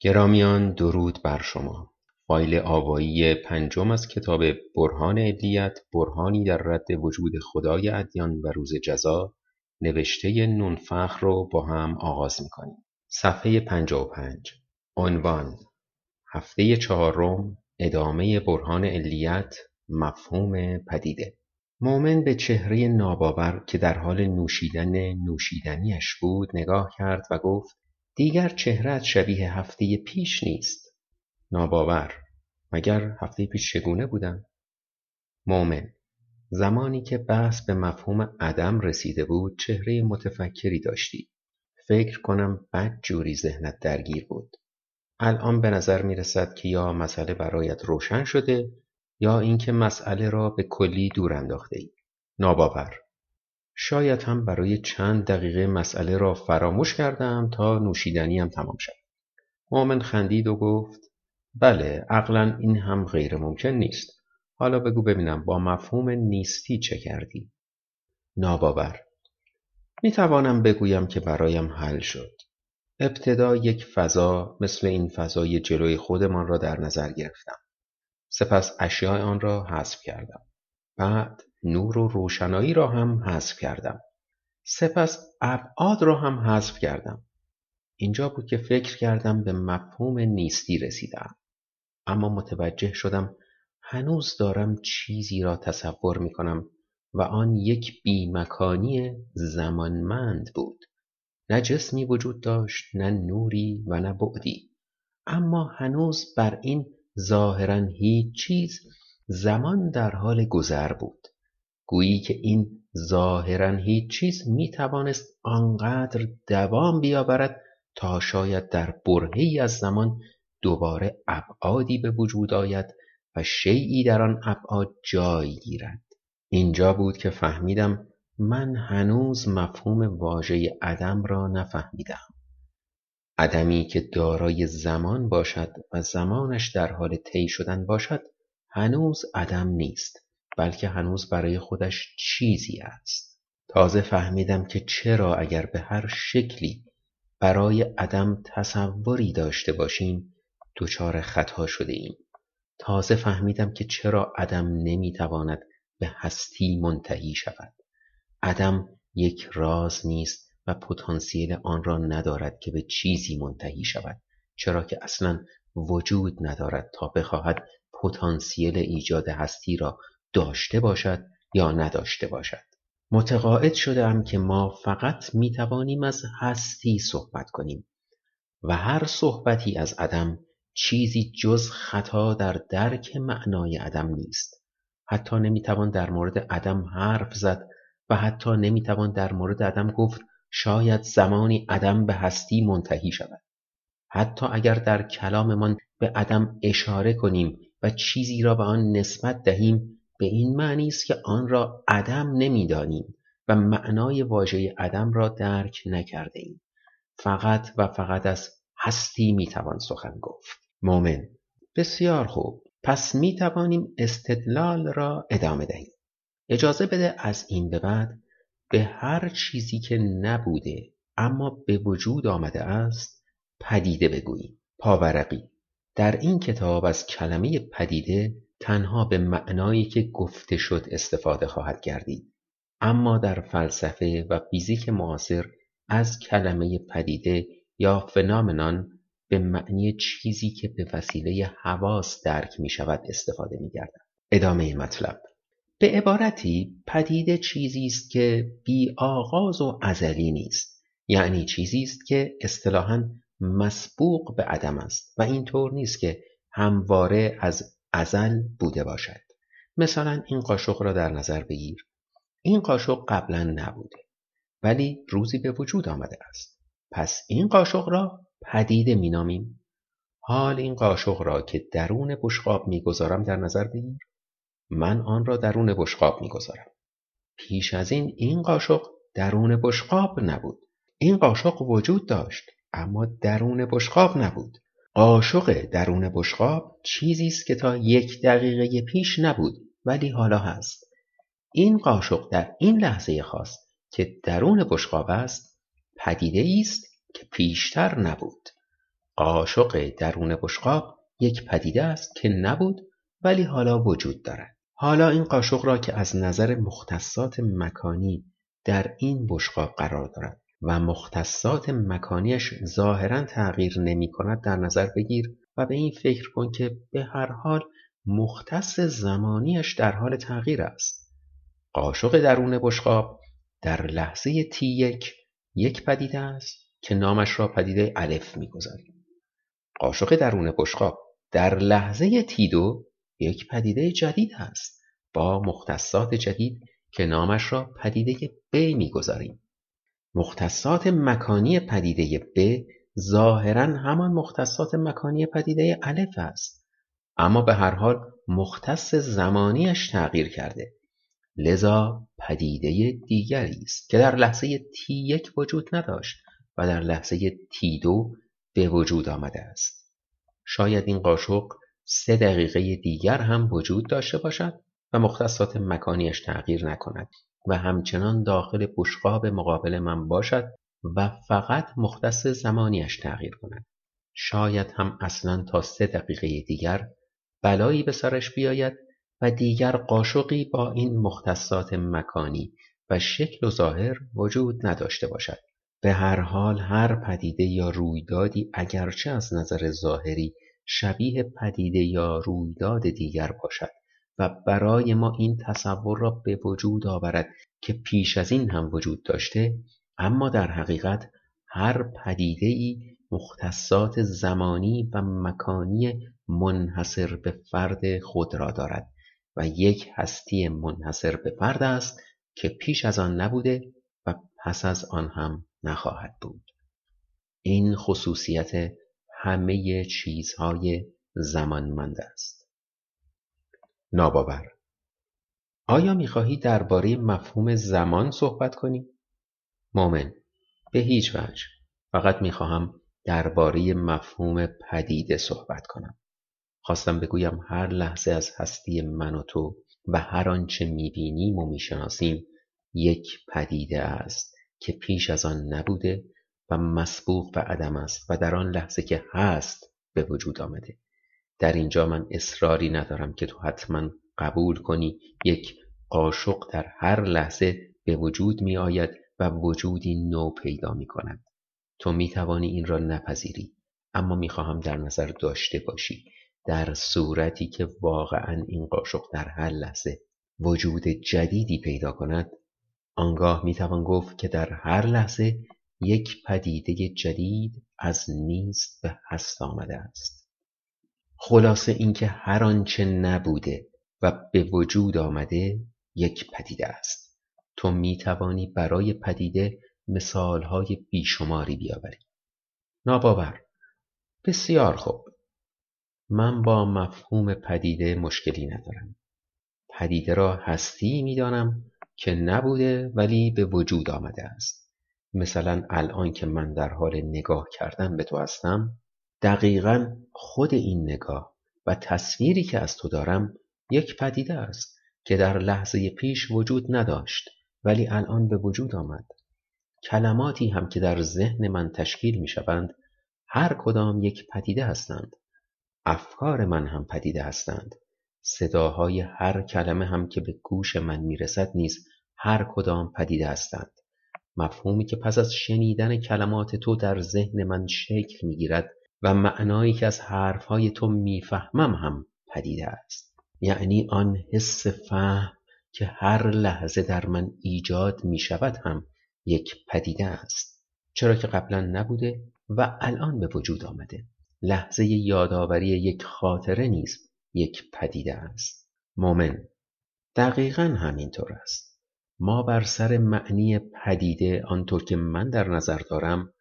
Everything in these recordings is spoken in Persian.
گرامیان درود بر شما. فایل آوایی پنجم از کتاب برهان علیت برهانی در رد وجود خدای ادیان و روز جزا نوشته نونفخر رو با هم آغاز می‌کنیم. صفحه 55 عنوان هفته چهارم ادامه برهان علیت مفهوم پدیده. مؤمن به چهره ناباور که در حال نوشیدن نوشیدنیش بود نگاه کرد و گفت دیگر چهرت شبیه هفته پیش نیست. ناباور. مگر هفته پیش چگونه بودم؟ مؤمن. زمانی که بحث به مفهوم عدم رسیده بود چهره متفکری داشتی. فکر کنم بد جوری ذهنت درگیر بود. الان به نظر می رسد که یا مسئله برایت روشن شده یا اینکه مسئله را به کلی دور انداخته ای. ناباور. شاید هم برای چند دقیقه مسئله را فراموش کردم تا نوشیدنیم تمام شد. مؤمن خندید و گفت بله عقلا این هم غیر ممکن نیست. حالا بگو ببینم با مفهوم نیستی چه کردی؟ ناباور می توانم بگویم که برایم حل شد. ابتدا یک فضا مثل این فضای جلوی خودمان را در نظر گرفتم. سپس اشیاء آن را حذف کردم. بعد نور و روشنایی را هم حذف کردم. سپس ابعاد را هم حذف کردم. اینجا بود که فکر کردم به مفهوم نیستی رسیدم. اما متوجه شدم هنوز دارم چیزی را تصور می کنم و آن یک بیمکانی زمانمند بود. نه جسمی وجود داشت نه نوری و نه بعدی اما هنوز بر این ظاهرا هیچ چیز زمان در حال گذر بود گویی که این ظاهرا هیچ چیز می توانست آنقدر دوام بیاورد تا شاید در برهی از زمان دوباره ابعادی به وجود آید و شیعی در آن ابعاد جای گیرد. اینجا بود که فهمیدم من هنوز مفهوم واژه عدم را نفهمیدم. عدمی که دارای زمان باشد و زمانش در حال طی شدن باشد هنوز عدم نیست. بلکه هنوز برای خودش چیزی است. تازه فهمیدم که چرا اگر به هر شکلی برای عدم تصوری داشته باشیم دچار خطا شده ایم تازه فهمیدم که چرا عدم نمی‌تواند به هستی منتهی شود. عدم یک راز نیست و پتانسیل آن را ندارد که به چیزی منتهی شود چرا که اصلا وجود ندارد تا بخواهد پتانسیل ایجاد هستی را داشته باشد یا نداشته باشد. متقاعد شده که ما فقط می توانیم از هستی صحبت کنیم و هر صحبتی از عدم چیزی جز خطا در درک معنای عدم نیست. حتی نمی‌توان در مورد عدم حرف زد و حتی نمی‌توان در مورد عدم گفت شاید زمانی عدم به هستی منتهی شود. حتی اگر در کلاممان به عدم اشاره کنیم و چیزی را به آن نسبت دهیم به این معنی است که آن را عدم نمی‌دانیم و معنای واژه عدم را درک نکرده ایم. فقط و فقط از هستی می‌توان سخن گفت. مؤمن بسیار خوب پس می توانیم استدلال را ادامه دهیم. اجازه بده از این به بعد به هر چیزی که نبوده اما به وجود آمده است پدیده بگوییم پاورقی در این کتاب از کلمه پدیده تنها به معنایی که گفته شد استفاده خواهد گردید اما در فلسفه و فیزیک معاصر از کلمه پدیده یا فنامنان به معنی چیزی که به وسیله حواس درک می شود استفاده می گردد. ادامه مطلب به عبارتی پدیده چیزی است که بی آغاز و ازلی نیست یعنی چیزی است که اصطلاحا مسبوق به عدم است و اینطور نیست که همواره از ازل بوده باشد. مثلا این قاشق را در نظر بگیر. این قاشق قبلا نبوده ولی روزی به وجود آمده است. پس این قاشق را پدیده مینامیم. حال این قاشق را که درون بشقاب می‌گذارم در نظر بگیر. من آن را درون بشقاب می‌گذارم. پیش از این این قاشق درون بشقاب نبود. این قاشق وجود داشت اما درون بشقاب نبود. قاشق درون بشقاب چیزی است که تا یک دقیقه پیش نبود ولی حالا هست. این قاشق در این لحظه خاص که درون بشقاب است پدیده است که پیشتر نبود. قاشق درون بشقاب یک پدیده است که نبود ولی حالا وجود دارد. حالا این قاشق را که از نظر مختصات مکانی در این بشقاب قرار دارد. و مختصات مکانیش ظاهرا تغییر نمی کند در نظر بگیر و به این فکر کن که به هر حال مختص زمانیش در حال تغییر است. قاشق درون بشقاب در لحظه تی یک یک پدیده است که نامش را پدیده الف می‌گذاریم قاشق درون بشقاب در لحظه تی دو یک پدیده جدید است با مختصات جدید که نامش را پدیده ب می‌گذاریم مختصات مکانی پدیده ب ظاهرا همان مختصات مکانی پدیده الف است. اما به هر حال مختص زمانیش تغییر کرده. لذا پدیده دیگری است که در لحظه تی یک وجود نداشت و در لحظه تی دو به وجود آمده است. شاید این قاشق سه دقیقه دیگر هم وجود داشته باشد و مختصات مکانیش تغییر نکند. و همچنان داخل بشقاب مقابل من باشد و فقط مختص زمانیش تغییر کند. شاید هم اصلا تا سه دقیقه دیگر بلایی به سرش بیاید و دیگر قاشقی با این مختصات مکانی و شکل و ظاهر وجود نداشته باشد. به هر حال هر پدیده یا رویدادی اگرچه از نظر ظاهری شبیه پدیده یا رویداد دیگر باشد و برای ما این تصور را به وجود آورد که پیش از این هم وجود داشته اما در حقیقت هر پدیده ای مختصات زمانی و مکانی منحصر به فرد خود را دارد و یک هستی منحصر به فرد است که پیش از آن نبوده و پس از آن هم نخواهد بود. این خصوصیت همه چیزهای زمانمند است. ناباور. آیا می‌خواهی درباره مفهوم زمان صحبت کنی؟ مومن به هیچ وجه. فقط می‌خواهم درباره مفهوم پدیده صحبت کنم. خواستم بگویم هر لحظه از هستی من و تو و هر آنچه می‌بینیم و می‌شناسیم یک پدیده است که پیش از آن نبوده و مسبوق به عدم است و در آن لحظه که هست به وجود آمده. در اینجا من اصراری ندارم که تو حتما قبول کنی. یک قاشق در هر لحظه به وجود می آید و وجودی نو پیدا می کند تو می توانی این را نپذیری اما می خواهم در نظر داشته باشی. در صورتی که واقعا این قاشق در هر لحظه وجود جدیدی پیدا کند آنگاه می توان گفت که در هر لحظه یک پدیده جدید از نیست به هست آمده است. خلاصه اینکه هر آنچه نبوده و به وجود آمده یک پدیده است. تو می توانی برای پدیده مثالهای بیشماری بیاوری. ناباور. بسیار خوب. من با مفهوم پدیده مشکلی ندارم. پدیده را هستی می‌دانم که نبوده ولی به وجود آمده است. مثلا الان که من در حال نگاه کردن به تو هستم دقیقا خود این نگاه و تصویری که از تو دارم یک پدیده است که در لحظه پیش وجود نداشت ولی الان به وجود آمد. کلماتی هم که در ذهن من تشکیل می شوند هر کدام یک پدیده هستند. افکار من هم پدیده هستند. صداهای هر کلمه هم که به گوش من می‌رسد نیز هر کدام پدیده هستند. مفهومی که پس از شنیدن کلمات تو در ذهن من شکل می‌گیرد و معنایی که از حرفهای تو می‌فهمم هم پدیده است. یعنی آن حس فهم که هر لحظه در من ایجاد می شود هم یک پدیده است. چرا که قبلا نبوده و الان به وجود آمده. لحظه یادآوری یک خاطره نیز یک پدیده است. مومن دقیقا همینطور است. ما بر سر معنی پدیده آنطور که من در نظر دارم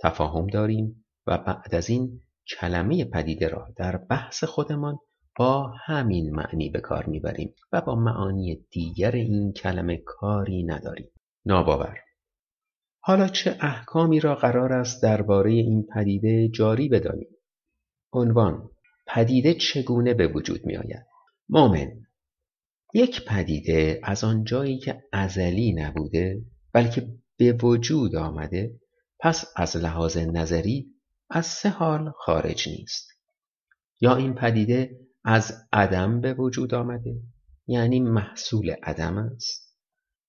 تفاهم داریم و بعد از این کلمه پدیده را در بحث خودمان با همین معنی به کار می‌بریم و با معانی دیگر این کلمه کاری نداریم. ناباور. حالا چه احکامی را قرار است درباره این پدیده جاری بدانیم؟ عنوان پدیده چگونه به وجود می آید مومن یک پدیده از آن جایی که ازلی نبوده بلکه به وجود آمده پس از لحاظ نظری از سه حال خارج نیست. یا این پدیده از عدم به وجود آمده یعنی محصول عدم است.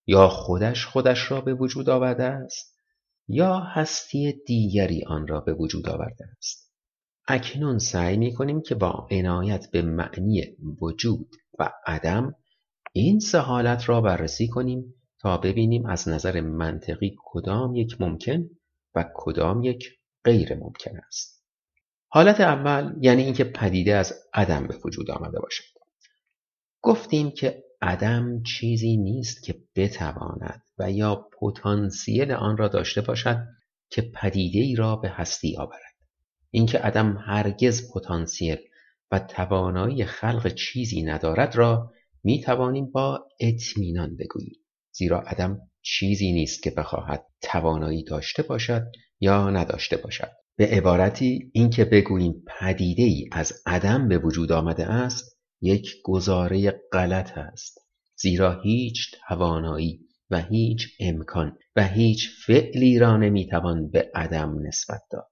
یا خودش خودش را به وجود آورده است یا هستی دیگری آن را به وجود آورده است. اکنون سعی می کنیم که با عنایت به معنی وجود و عدم این سه حالت را بررسی کنیم تا ببینیم از نظر منطقی کدام یک ممکن و کدام یک غیر ممکن است. حالت اول یعنی اینکه پدیده از عدم به وجود آمده باشد. گفتیم که عدم چیزی نیست که بتواند و یا پتانسیل آن را داشته باشد که پدیده ای را به هستی آورد. اینکه عدم هرگز پتانسیل و توانایی خلق چیزی ندارد را می توانیم با اطمینان بگوییم. زیرا عدم چیزی نیست که بخواهد توانایی داشته باشد یا نداشته باشد. به عبارتی اینکه بگوییم پدیده ای از عدم به وجود آمده است یک گزاره غلط است. زیرا هیچ توانایی و هیچ امکان و هیچ فعلی را نمی‌توان به عدم نسبت داد.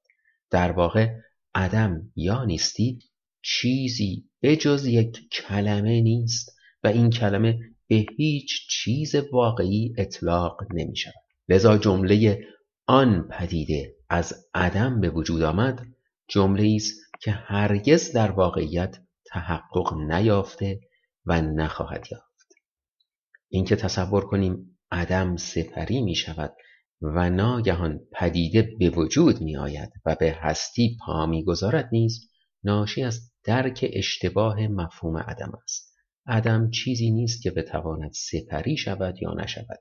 در واقع عدم یا نیستی چیزی بجز یک کلمه نیست و این کلمه به هیچ چیز واقعی اطلاق نمی شود. لذا جمله آن پدیده از عدم به وجود آمد جمله است که هرگز در واقعیت تحقق نیافته و نخواهد یافت. اینکه تصور کنیم عدم سپری می شود و ناگهان پدیده به وجود می آید و به هستی پا می گذارد نیز ناشی از درک اشتباه مفهوم عدم است. عدم چیزی نیست که بتواند سپری شود یا نشود.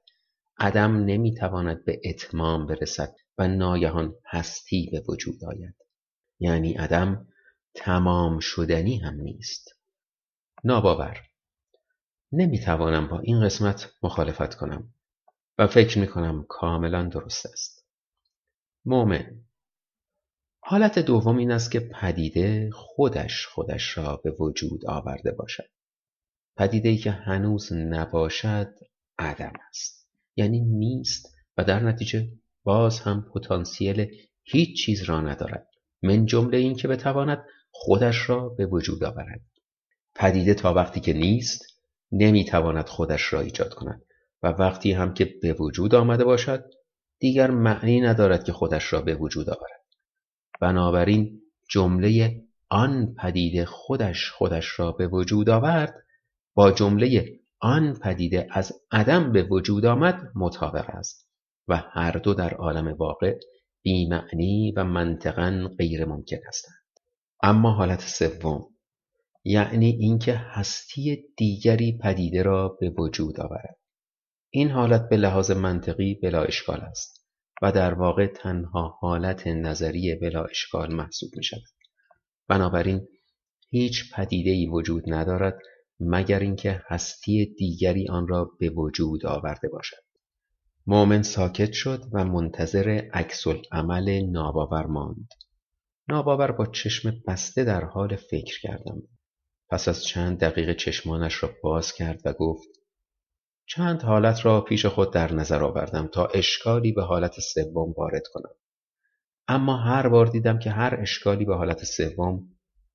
عدم نمی‌تواند به اتمام برسد و ناگهان هستی به وجود آید. یعنی عدم تمام شدنی هم نیست. ناباور. نمی‌توانم با این قسمت مخالفت کنم و فکر می‌کنم کاملا درست است. مؤمن. حالت دوم این است که پدیده خودش خودش را به وجود آورده باشد. پدیده که هنوز نباشد عدم است. یعنی نیست و در نتیجه باز هم پتانسیل هیچ چیز را ندارد من جمله این که بتواند خودش را به وجود آورد. پدیده تا وقتی که نیست نمی‌تواند خودش را ایجاد کند و وقتی هم که به وجود آمده باشد دیگر معنی ندارد که خودش را به وجود آورد. بنابراین جمله آن پدیده خودش خودش را به وجود آورد با جمله آن پدیده از عدم به وجود آمد مطابق است و هر دو در عالم واقع بیمعنی و منطقا غیر ممکن هستند. اما حالت سوم یعنی اینکه هستی دیگری پدیده را به وجود آورد. این حالت به لحاظ منطقی بلا اشکال است و در واقع تنها حالت نظری بلا اشکال محسوب می شود بنابراین هیچ پدیده ای وجود ندارد مگر اینکه هستی دیگری آن را به وجود آورده باشد. مؤمن ساکت شد و منتظر عکس عمل ناباور ماند. ناباور با چشم بسته در حال فکر کردم. پس از چند دقیقه چشمانش را باز کرد و گفت چند حالت را پیش خود در نظر آوردم تا اشکالی به حالت سوم وارد کنم. اما هر بار دیدم که هر اشکالی به حالت سوم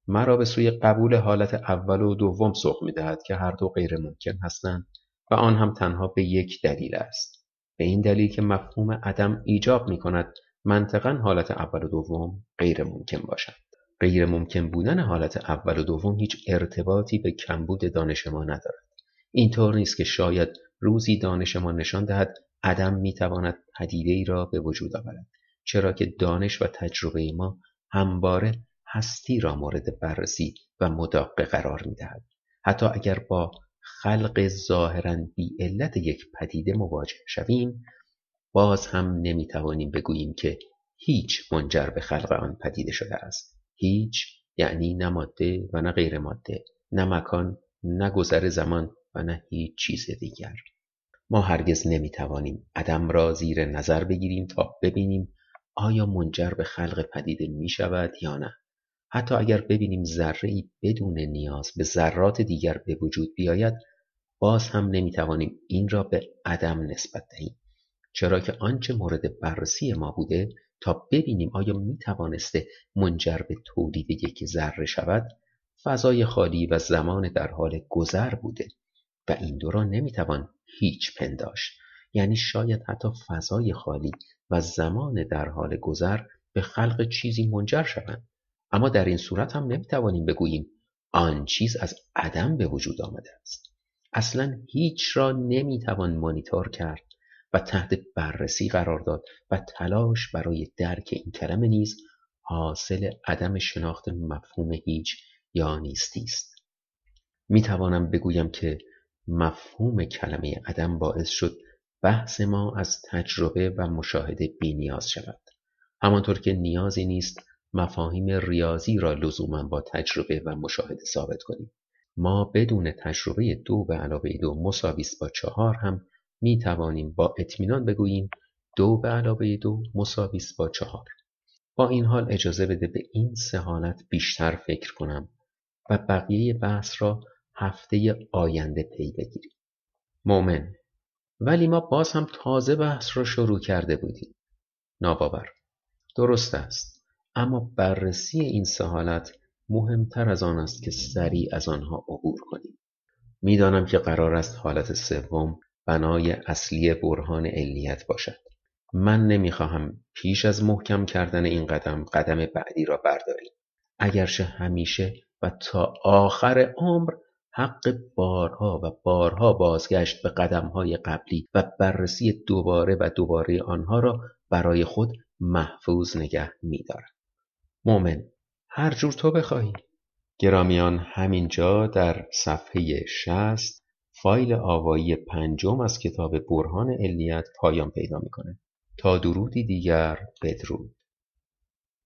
مرا به سوی قبول حالت اول و دوم سوق می‌دهد که هر دو غیر ممکن هستند و آن هم تنها به یک دلیل است. به این دلیل که مفهوم عدم ایجاب می کند منطقا حالت اول و دوم غیر ممکن باشد. غیر ممکن بودن حالت اول و دوم هیچ ارتباطی به کمبود دانش ما ندارد. اینطور نیست که شاید روزی دانش ما نشان دهد عدم می‌تواند پدیده ای را به وجود آورد چرا که دانش و تجربه ما همواره هستی را مورد بررسی و مداقه قرار می‌دهد. حتی اگر با خلق ظاهرا بی علت یک پدیده مواجه شویم باز هم نمی‌توانیم بگوییم که هیچ منجر به خلق آن پدیده شده است. هیچ یعنی نه ماده و نه غیر ماده نه مکان نه گذر زمان و نه هیچ چیز دیگر. ما هرگز نمی‌توانیم عدم را زیر نظر بگیریم تا ببینیم آیا منجر به خلق پدیده می شود یا نه. حتی اگر ببینیم ذره بدون نیاز به ذرات دیگر به وجود بیاید باز هم نمی‌توانیم این را به عدم نسبت دهیم. چرا که آنچه مورد بررسی ما بوده تا ببینیم آیا می توانسته منجر به تولید یک ذره شود فضای خالی و زمان در حال گذر بوده و این دو را نمی‌توان هیچ پنداشت. یعنی شاید حتی فضای خالی و زمان در حال گذر به خلق چیزی منجر شوند. اما در این صورت هم نمی‌توانیم بگوییم آن چیز از عدم به وجود آمده است. اصلا هیچ را نمی‌توان مانیتور کرد و تحت بررسی قرار داد و تلاش برای درک این کلمه نیز حاصل عدم شناخت مفهوم هیچ یا نیستی است. می توانم بگویم که مفهوم کلمه عدم باعث شد بحث ما از تجربه و مشاهده نیاز شود. همانطور که نیازی نیست مفاهیم ریاضی را لزوما با تجربه و مشاهده ثابت کنیم. ما بدون تجربه دو به علاوه دو مساویس با چهار هم می توانیم با اطمینان بگوییم دو به علاوه دو مساویس با چهار. با این حال اجازه بده به این سه حالت بیشتر فکر کنم و بقیه بحث را هفته آینده پی بگیریم. مومن ولی ما باز هم تازه بحث را شروع کرده بودیم. ناباور. درست است. اما بررسی این سه حالت مهمتر از آن است که سریع از آنها عبور کنیم. می‌دانم که قرار است حالت سوم بنای اصلی برهان علیت باشد. من نمی‌خواهم پیش از محکم کردن این قدم قدم بعدی را برداریم. اگرچه همیشه و تا آخر عمر حق بارها و بارها بازگشت به قدمهای قبلی و بررسی دوباره و دوباره آنها را برای خود محفوظ نگه میدارم مومن هر جور تو بخواهی. گرامیان همینجا در صفحه شست فایل آوایی پنجم از کتاب برهان علیت پایان پیدا می‌کنه. تا درودی دیگر بدرود.